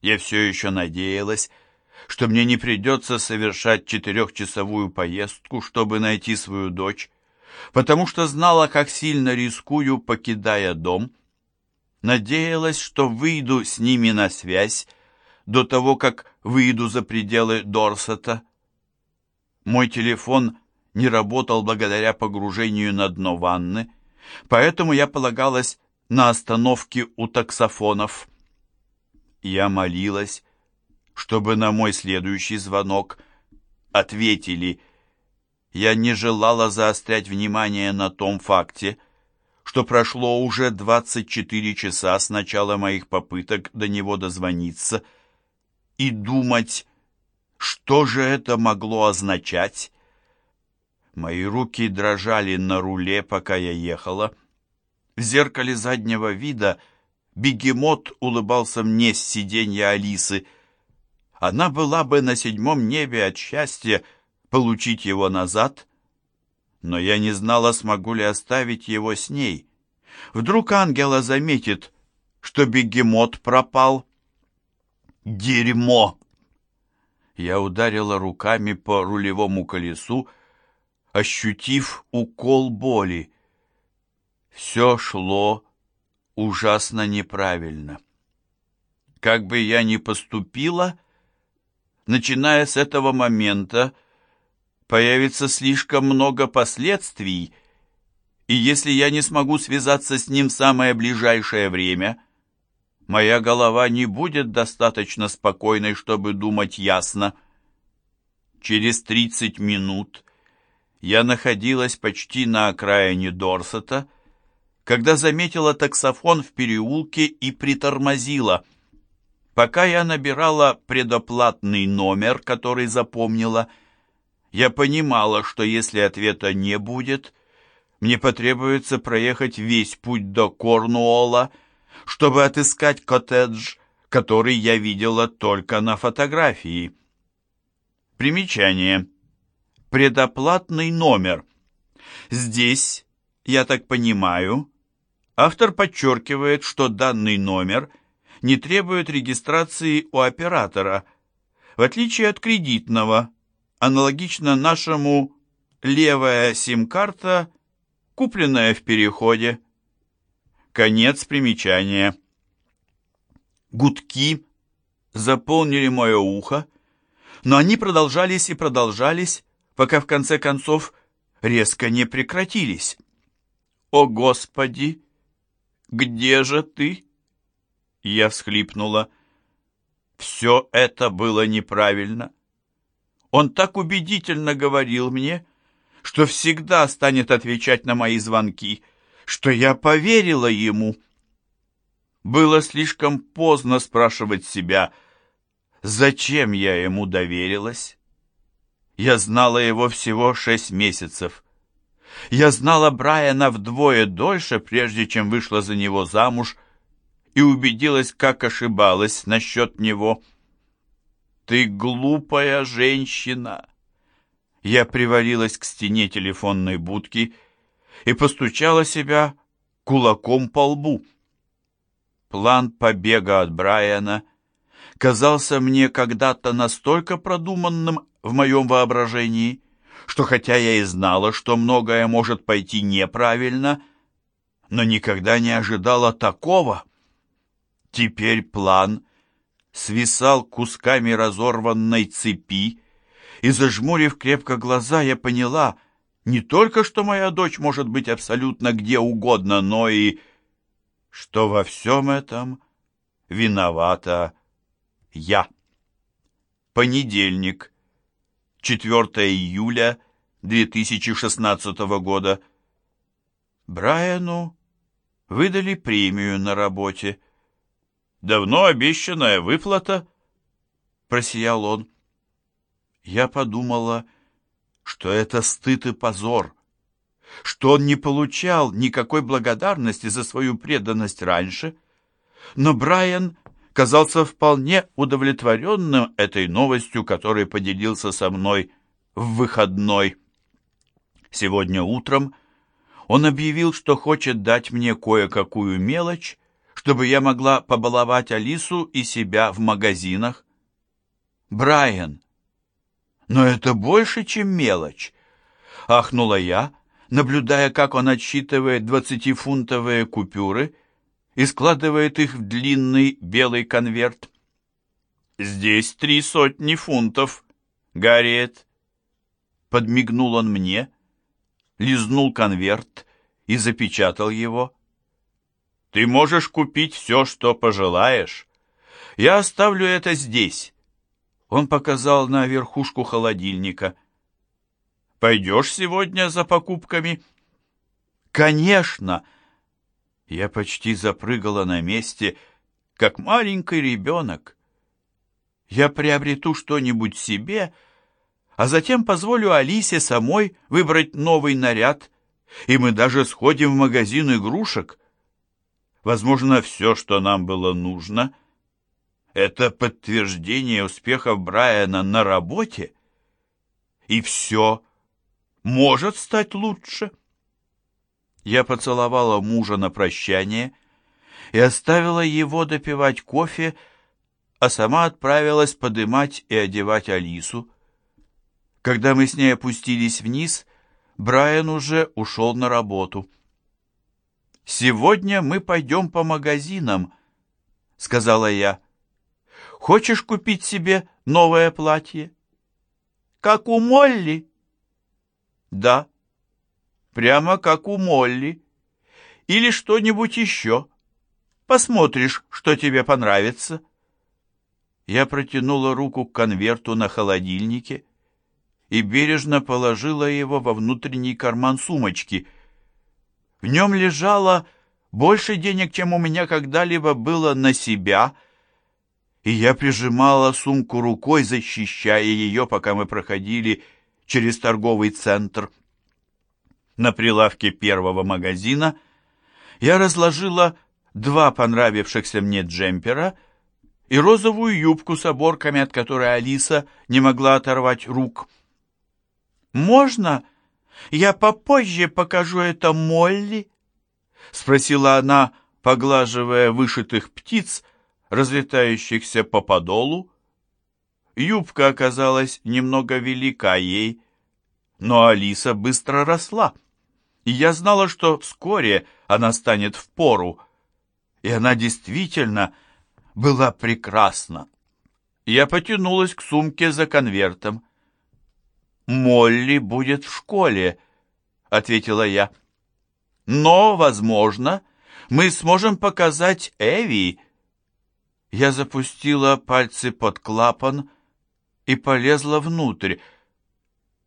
Я все еще надеялась, что мне не придется совершать четырехчасовую поездку, чтобы найти свою дочь, потому что знала, как сильно рискую, покидая дом. Надеялась, что выйду с ними на связь до того, как выйду за пределы Дорсета. Мой телефон не работал благодаря погружению на дно ванны, поэтому я полагалась на остановки у таксофонов. Я молилась, чтобы на мой следующий звонок ответили. Я не желала заострять внимание на том факте, что прошло уже 24 часа с начала моих попыток до него дозвониться, и думать, что же это могло означать. Мои руки дрожали на руле, пока я ехала. В зеркале заднего вида бегемот улыбался мне с сиденья Алисы — она была бы на седьмом небе от счастья получить его назад, но я не знала, смогу ли оставить его с ней. Вдруг Ангела заметит, что бегемот пропал. Дерьмо! Я ударила руками по рулевому колесу, ощутив укол боли. Все шло ужасно неправильно. Как бы я ни поступила, — начиная с этого момента, появится слишком много последствий, и если я не смогу связаться с ним в самое ближайшее время, моя голова не будет достаточно спокойной, чтобы думать ясно. Через тридцать минут я находилась почти на окраине Дорсета, когда заметила таксофон в переулке и притормозила – Пока я набирала предоплатный номер, который запомнила, я понимала, что если ответа не будет, мне потребуется проехать весь путь до Корнуолла, чтобы отыскать коттедж, который я видела только на фотографии. Примечание. Предоплатный номер. Здесь, я так понимаю, автор подчеркивает, что данный номер – не требует регистрации у оператора, в отличие от кредитного, аналогично нашему левая сим-карта, купленная в переходе. Конец примечания. Гудки заполнили мое ухо, но они продолжались и продолжались, пока в конце концов резко не прекратились. «О, Господи! Где же ты?» Я всхлипнула. Все это было неправильно. Он так убедительно говорил мне, что всегда станет отвечать на мои звонки, что я поверила ему. Было слишком поздно спрашивать себя, зачем я ему доверилась. Я знала его всего шесть месяцев. Я знала Брайана вдвое дольше, прежде чем вышла за него замуж, и убедилась, как ошибалась насчет него. «Ты глупая женщина!» Я привалилась к стене телефонной будки и постучала себя кулаком по лбу. План побега от Брайана казался мне когда-то настолько продуманным в моем воображении, что хотя я и знала, что многое может пойти неправильно, но никогда не ожидала такого. Теперь план свисал кусками разорванной цепи, и, зажмурив крепко глаза, я поняла не только, что моя дочь может быть абсолютно где угодно, но и что во всем этом виновата я. Понедельник, 4 июля 2016 года. Брайану выдали премию на работе. Давно обещанная выплата, просиял он. Я подумала, что это стыд и позор, что он не получал никакой благодарности за свою преданность раньше, но Брайан казался вполне удовлетворенным этой новостью, которой поделился со мной в выходной. Сегодня утром он объявил, что хочет дать мне кое-какую мелочь, чтобы я могла побаловать Алису и себя в магазинах. Брайан, но это больше, чем мелочь, ахнула я, наблюдая, как он отсчитывает двадцатифунтовые купюры и складывает их в длинный белый конверт. «Здесь три сотни фунтов, Гарриет!» Подмигнул он мне, лизнул конверт и запечатал его. «Ты можешь купить все, что пожелаешь. Я оставлю это здесь». Он показал на верхушку холодильника. «Пойдешь сегодня за покупками?» «Конечно!» Я почти запрыгала на месте, как маленький ребенок. Я приобрету что-нибудь себе, а затем позволю Алисе самой выбрать новый наряд, и мы даже сходим в магазин игрушек. Возможно, все, что нам было нужно, это подтверждение успехов Брайана на работе, и все может стать лучше. Я поцеловала мужа на прощание и оставила его допивать кофе, а сама отправилась подымать и одевать Алису. Когда мы с ней опустились вниз, Брайан уже ушел на работу. «Сегодня мы пойдем по магазинам», — сказала я. «Хочешь купить себе новое платье?» «Как у Молли?» «Да, прямо как у Молли. Или что-нибудь еще. Посмотришь, что тебе понравится». Я протянула руку к конверту на холодильнике и бережно положила его во внутренний карман сумочки. В нем лежало больше денег, чем у меня когда-либо было на себя, и я прижимала сумку рукой, защищая ее, пока мы проходили через торговый центр. На прилавке первого магазина я разложила два понравившихся мне джемпера и розовую юбку с оборками, от которой Алиса не могла оторвать рук. «Можно я попозже покажу это Молли?» — спросила она, поглаживая вышитых птиц, разлетающихся по подолу. Юбка оказалась немного велика ей, но Алиса быстро росла и я знала, что вскоре она станет в пору, и она действительно была прекрасна. Я потянулась к сумке за конвертом. «Молли будет в школе», — ответила я. «Но, возможно, мы сможем показать Эви». Я запустила пальцы под клапан и полезла внутрь.